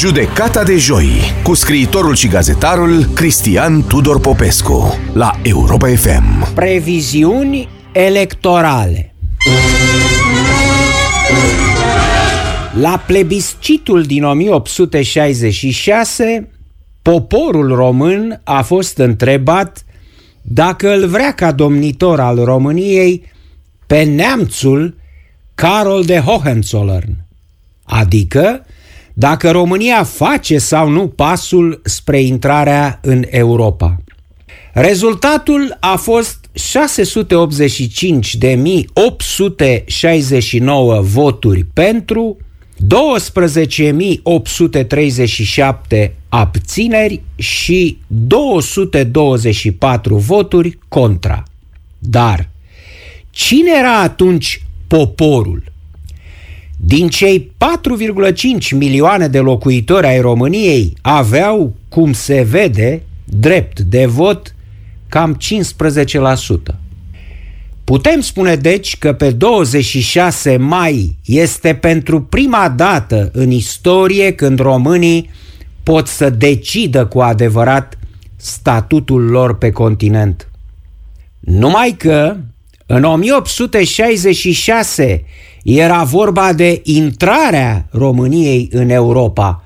Judecata de joi cu scriitorul și gazetarul Cristian Tudor Popescu la Europa FM. Previziuni electorale La plebiscitul din 1866, poporul român a fost întrebat dacă îl vrea ca domnitor al României pe neamțul Carol de Hohenzollern, adică dacă România face sau nu pasul spre intrarea în Europa. Rezultatul a fost 685.869 voturi pentru, 12.837 abțineri și 224 voturi contra. Dar cine era atunci poporul? Din cei 4,5 milioane de locuitori ai României aveau, cum se vede, drept de vot cam 15%. Putem spune deci că pe 26 mai este pentru prima dată în istorie când românii pot să decidă cu adevărat statutul lor pe continent. Numai că în 1866 era vorba de intrarea României în Europa.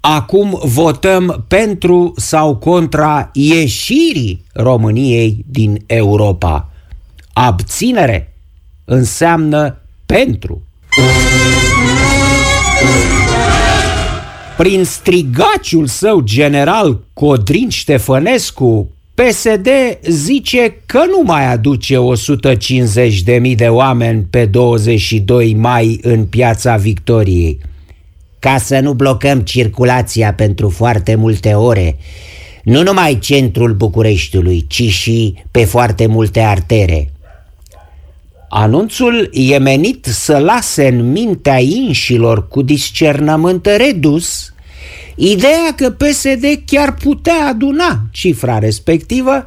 Acum votăm pentru sau contra ieșirii României din Europa. Abținere înseamnă pentru. Prin strigaciul său general Codrin Ștefănescu, PSD zice că nu mai aduce 150.000 de oameni pe 22 mai în piața Victoriei. Ca să nu blocăm circulația pentru foarte multe ore, nu numai centrul Bucureștiului, ci și pe foarte multe artere. Anunțul e menit să lase în mintea inșilor cu discernământ redus ideea că PSD chiar putea aduna cifra respectivă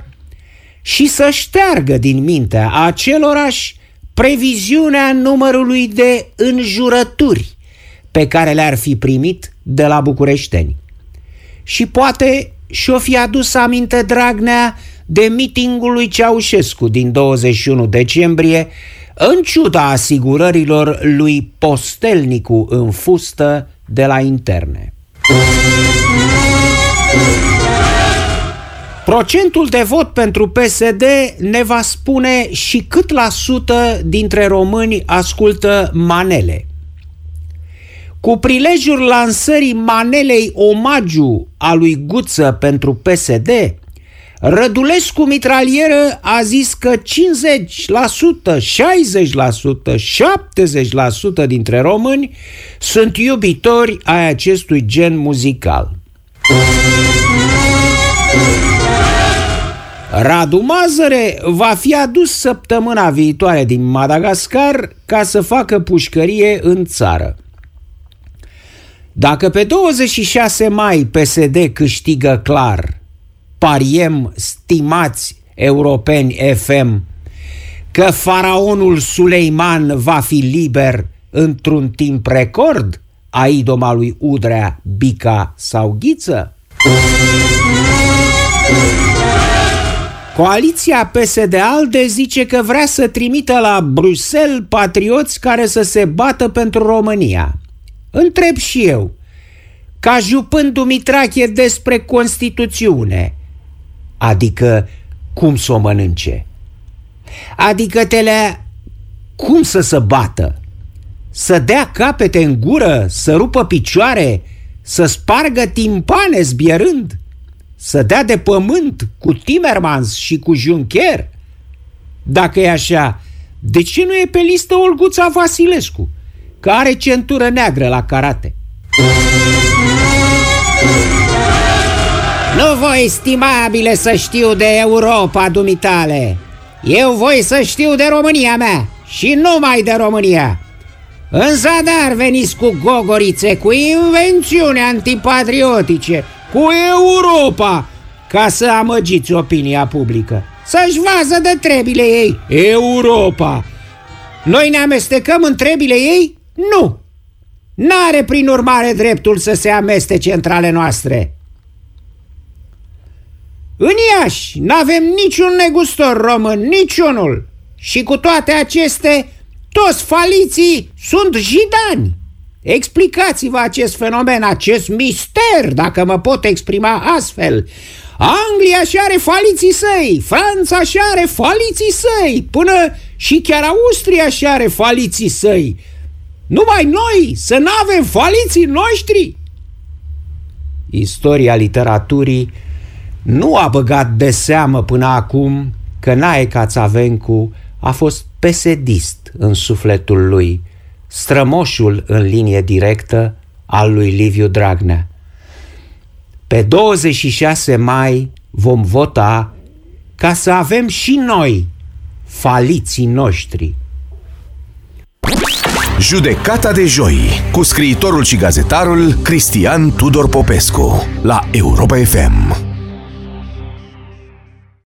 și să șteargă din mintea acelorași previziunea numărului de înjurături pe care le-ar fi primit de la bucureșteni. Și poate și-o fi adus aminte Dragnea de mitingul lui Ceaușescu din 21 decembrie, în ciuda asigurărilor lui Postelnicu în fustă de la interne. Procentul de vot pentru PSD ne va spune și cât la sută dintre români ascultă manele. Cu prilejul lansării manelei omagiu a lui Guță pentru PSD, Rădulescu mitralieră a zis că 50%, 60%, 70% dintre români sunt iubitori ai acestui gen muzical. Radu Mazăre va fi adus săptămâna viitoare din Madagascar ca să facă pușcărie în țară. Dacă pe 26 mai PSD câștigă clar, pariem, stimați europeni FM, că faraonul Suleiman va fi liber într-un timp record a idoma lui Udrea, Bica sau Ghiță? Coaliția PSD-ALDE zice că vrea să trimită la Bruxelles patrioți care să se bată pentru România. Întreb și eu, ca jupând Dumitrache despre Constituțiune, adică cum să o mănânce, adică te le cum să se bată, să dea capete în gură, să rupă picioare, să spargă timpane zbierând, să dea de pământ cu Timmermans și cu Juncker? Dacă e așa, de ce nu e pe listă Olguța Vasilescu, care are centură neagră la karate? Nu voi, estimabile, să știu de Europa dumitale. Eu voi să știu de România mea și numai de România. În zadar veniți cu gogorițe, cu invențiuni antipatriotice, cu Europa, ca să amăgiți opinia publică. Să-și vază de trebile ei, Europa. Noi ne amestecăm în trebile ei? Nu. N-are prin urmare dreptul să se amestece între ale noastre. În Iași n-avem niciun negustor român, niciunul. Și cu toate aceste, toți faliții sunt jidani. Explicați-vă acest fenomen, acest mister, dacă mă pot exprima astfel. Anglia și are faliții săi, Franța și are faliții săi, până și chiar Austria și are faliții săi. Numai noi să nu avem faliții noștri? Istoria literaturii nu a băgat de seamă până acum că Nae Cațavencu a fost pesedist în sufletul lui, strămoșul în linie directă al lui Liviu Dragnea. Pe 26 mai vom vota ca să avem și noi faliții noștri. Judecata de joi cu scriitorul și gazetarul Cristian Tudor Popescu la Europa FM.